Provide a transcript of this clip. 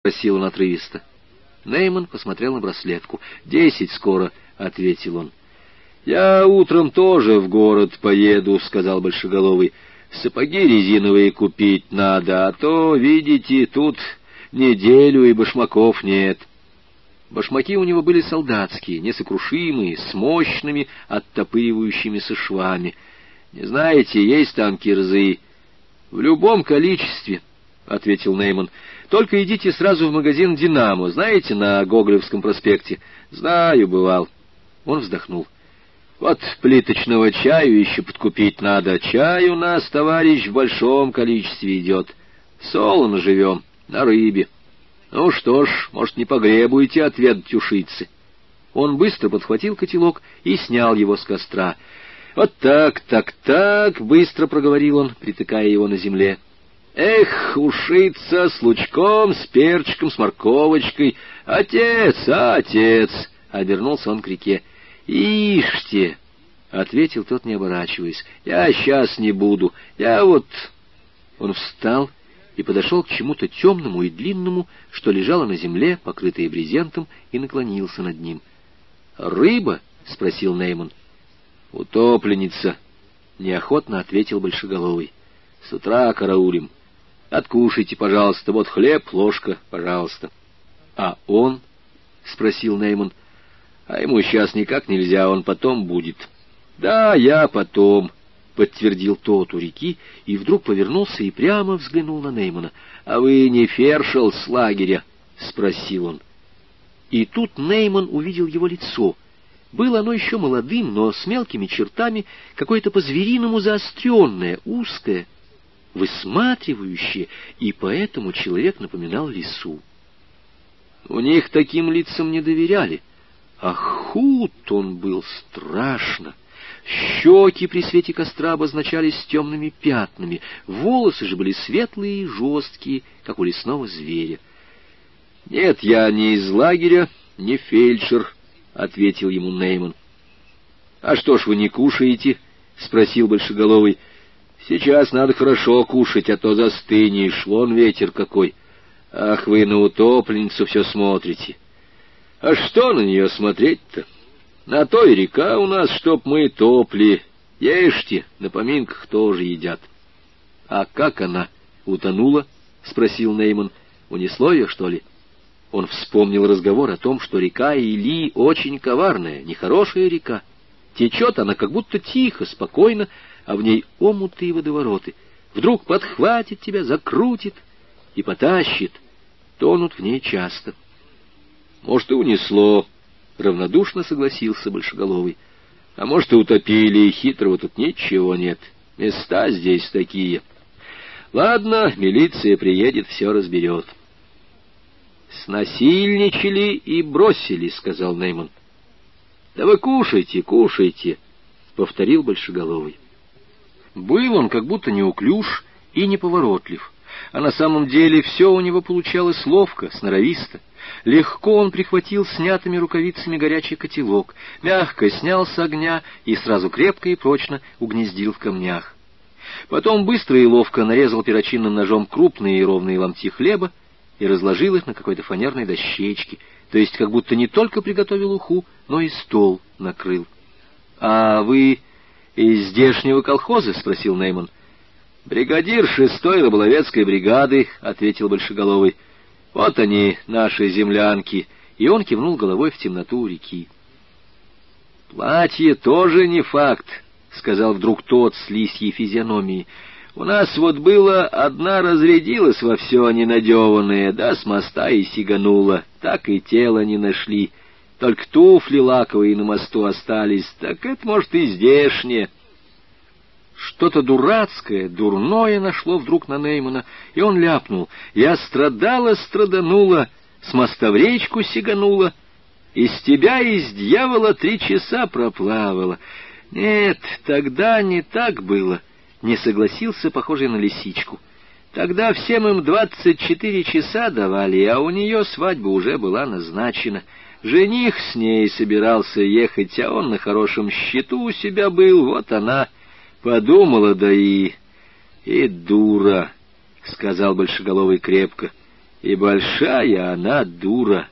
— спросил он отрывисто. Нейман посмотрел на браслетку. «Десять скоро», — ответил он. «Я утром тоже в город поеду», — сказал Большеголовый. «Сапоги резиновые купить надо, а то, видите, тут неделю и башмаков нет». Башмаки у него были солдатские, несокрушимые, с мощными, оттопыривающимися швами. «Не знаете, есть там кирзы?» «В любом количестве», — ответил Нейман. Только идите сразу в магазин «Динамо», знаете, на Гоголевском проспекте. Знаю, бывал. Он вздохнул. Вот плиточного чаю еще подкупить надо. Чай у нас, товарищ, в большом количестве идет. Солоно живем, на рыбе. Ну что ж, может, не погребуете отведать ушицы. Он быстро подхватил котелок и снял его с костра. «Вот так, так, так», — быстро проговорил он, притыкая его на земле. Эх, ушиться с лучком, с перчиком, с морковочкой. Отец, отец! — обернулся он к реке. Ишьте! — ответил тот, не оборачиваясь. — Я сейчас не буду. Я вот... Он встал и подошел к чему-то темному и длинному, что лежало на земле, покрытое брезентом, и наклонился над ним. «Рыба?» — спросил Нейман. «Утопленница», — неохотно ответил Большеголовый. «С утра караулим». Откушайте, пожалуйста, вот хлеб, ложка, пожалуйста. — А он? — спросил Нейман. — А ему сейчас никак нельзя, он потом будет. — Да, я потом, — подтвердил тот у реки, и вдруг повернулся и прямо взглянул на Неймана. — А вы не фершел с лагеря? — спросил он. И тут Нейман увидел его лицо. Было оно еще молодым, но с мелкими чертами, какое-то по-звериному заостренное, узкое, высматривающее, и поэтому человек напоминал лису. У них таким лицам не доверяли, а худ он был страшно. Щеки при свете костра обозначались темными пятнами, волосы же были светлые и жесткие, как у лесного зверя. — Нет, я не из лагеря, не фельдшер, — ответил ему Нейман. — А что ж вы не кушаете? — спросил Большеголовый. — Сейчас надо хорошо кушать, а то застынешь, вон ветер какой. Ах, вы на утопленницу все смотрите. А что на нее смотреть-то? На то и река у нас, чтоб мы топли. Ешьте, на поминках тоже едят. А как она утонула? — спросил Нейман. Унесло ее, что ли? Он вспомнил разговор о том, что река Или очень коварная, нехорошая река. Течет она как будто тихо, спокойно, а в ней омуты и водовороты. Вдруг подхватит тебя, закрутит и потащит. Тонут в ней часто. Может, и унесло, — равнодушно согласился Большеголовый. А может, и утопили, и хитрого тут ничего нет. Места здесь такие. Ладно, милиция приедет, все разберет. «Снасильничали и бросили», — сказал Нейман. «Да вы кушайте, кушайте», — повторил Большеголовый. Был он как будто неуклюж и неповоротлив, а на самом деле все у него получалось ловко, сноровисто. Легко он прихватил снятыми рукавицами горячий котелок, мягко снял с огня и сразу крепко и прочно угнездил в камнях. Потом быстро и ловко нарезал перочинным ножом крупные и ровные ломти хлеба и разложил их на какой-то фанерной дощечке, то есть как будто не только приготовил уху, но и стол накрыл. — А вы «Из здешнего колхоза?» — спросил Нейман. «Бригадир шестой рыболовецкой бригады», — ответил Большеголовый. «Вот они, наши землянки». И он кивнул головой в темноту реки. «Платье тоже не факт», — сказал вдруг тот с лисьей физиономией. «У нас вот было, одна разрядилась во все ненадеванное, да с моста и сиганула, так и тело не нашли». Только туфли лаковые на мосту остались, так это, может, и здешнее. Что-то дурацкое, дурное нашло вдруг на Неймана, и он ляпнул. Я страдала, страданула, с моста в речку сиганула, из тебя, из дьявола три часа проплавала. Нет, тогда не так было, не согласился похожий на лисичку. Тогда всем им двадцать четыре часа давали, а у нее свадьба уже была назначена — Жених с ней собирался ехать, а он на хорошем счету у себя был. Вот она подумала, да и... И дура, — сказал Большеголовый крепко. И большая она дура,